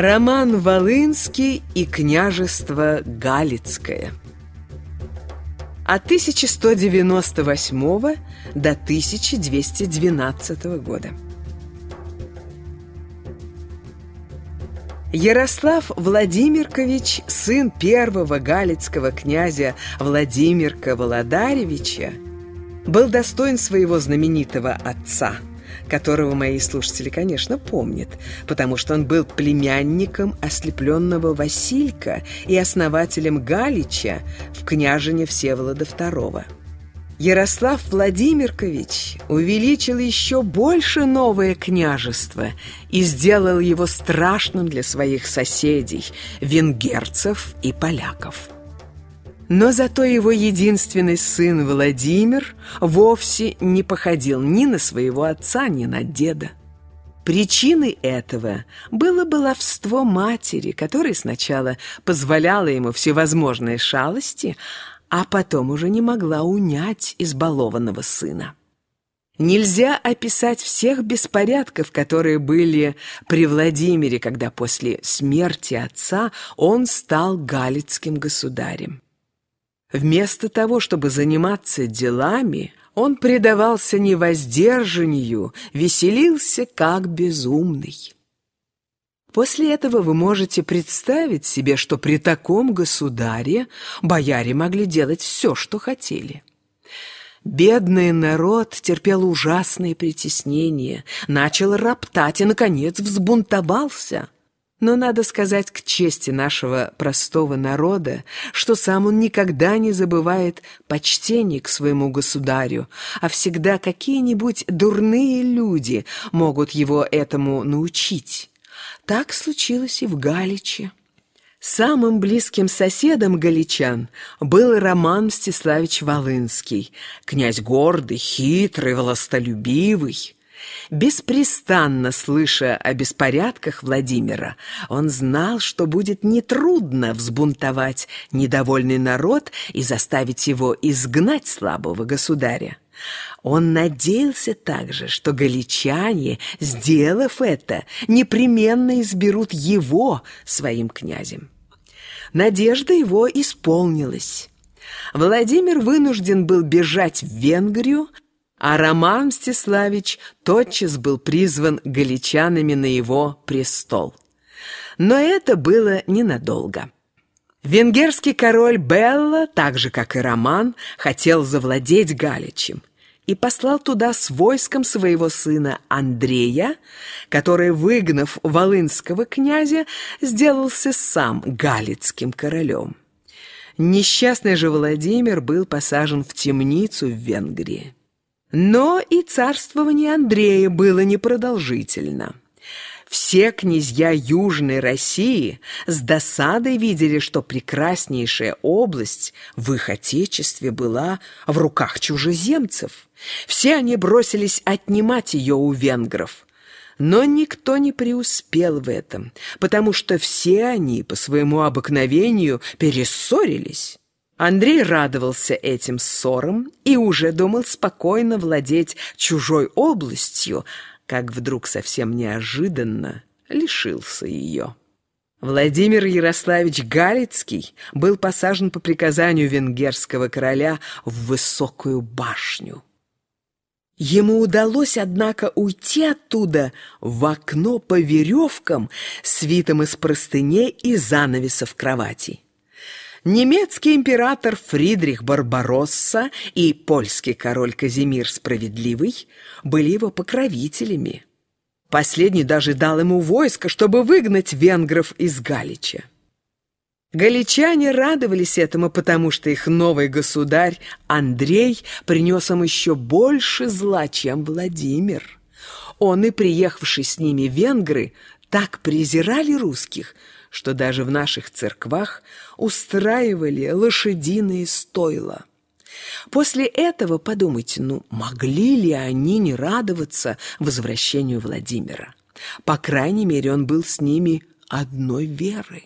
Роман Волынский и княжество Галицкое. От 1198 до 1212 года Ярослав Владимиркович, сын первого галицкого князя Владимирка Володаревича, был достоин своего знаменитого отца – которого мои слушатели, конечно, помнят, потому что он был племянником ослепленного Василька и основателем Галича в княжине Всеволода II. Ярослав Владимиркович увеличил еще больше новое княжество и сделал его страшным для своих соседей, венгерцев и поляков. Но зато его единственный сын Владимир вовсе не походил ни на своего отца, ни на деда. Причиной этого было баловство матери, которая сначала позволяла ему всевозможные шалости, а потом уже не могла унять избалованного сына. Нельзя описать всех беспорядков, которые были при Владимире, когда после смерти отца он стал галицким государем. Вместо того, чтобы заниматься делами, он предавался невоздержанию, веселился как безумный. После этого вы можете представить себе, что при таком государе бояре могли делать все, что хотели. Бедный народ терпел ужасные притеснения, начал роптать и, наконец, взбунтовался – но надо сказать к чести нашего простого народа, что сам он никогда не забывает почтение к своему государю, а всегда какие-нибудь дурные люди могут его этому научить. Так случилось и в Галиче. Самым близким соседом галичан был Роман Мстиславич Волынский, князь гордый, хитрый, властолюбивый. Беспрестанно слыша о беспорядках Владимира, он знал, что будет нетрудно взбунтовать недовольный народ и заставить его изгнать слабого государя. Он надеялся также, что галичане, сделав это, непременно изберут его своим князем. Надежда его исполнилась. Владимир вынужден был бежать в Венгрию, а Роман Мстиславич тотчас был призван галичанами на его престол. Но это было ненадолго. Венгерский король Белла, так же, как и Роман, хотел завладеть Галичем и послал туда с войском своего сына Андрея, который, выгнав волынского князя, сделался сам галицким королем. Несчастный же Владимир был посажен в темницу в Венгрии. Но и царствование Андрея было непродолжительно. Все князья Южной России с досадой видели, что прекраснейшая область в их отечестве была в руках чужеземцев. Все они бросились отнимать ее у венгров. Но никто не преуспел в этом, потому что все они по своему обыкновению перессорились. Андрей радовался этим ссорам и уже думал спокойно владеть чужой областью, как вдруг совсем неожиданно лишился ее. Владимир Ярославич Галицкий был посажен по приказанию венгерского короля в высокую башню. Ему удалось, однако, уйти оттуда в окно по веревкам, свитым из простыней и занавесов кровати. Немецкий император Фридрих Барбаросса и польский король Казимир Справедливый были его покровителями. Последний даже дал ему войско, чтобы выгнать венгров из Галича. Галичане радовались этому, потому что их новый государь Андрей принес им еще больше зла, чем Владимир. Он и приехавший с ними венгры так презирали русских, что даже в наших церквах устраивали лошадиные стойла. После этого подумайте, ну, могли ли они не радоваться возвращению Владимира? По крайней мере, он был с ними одной веры.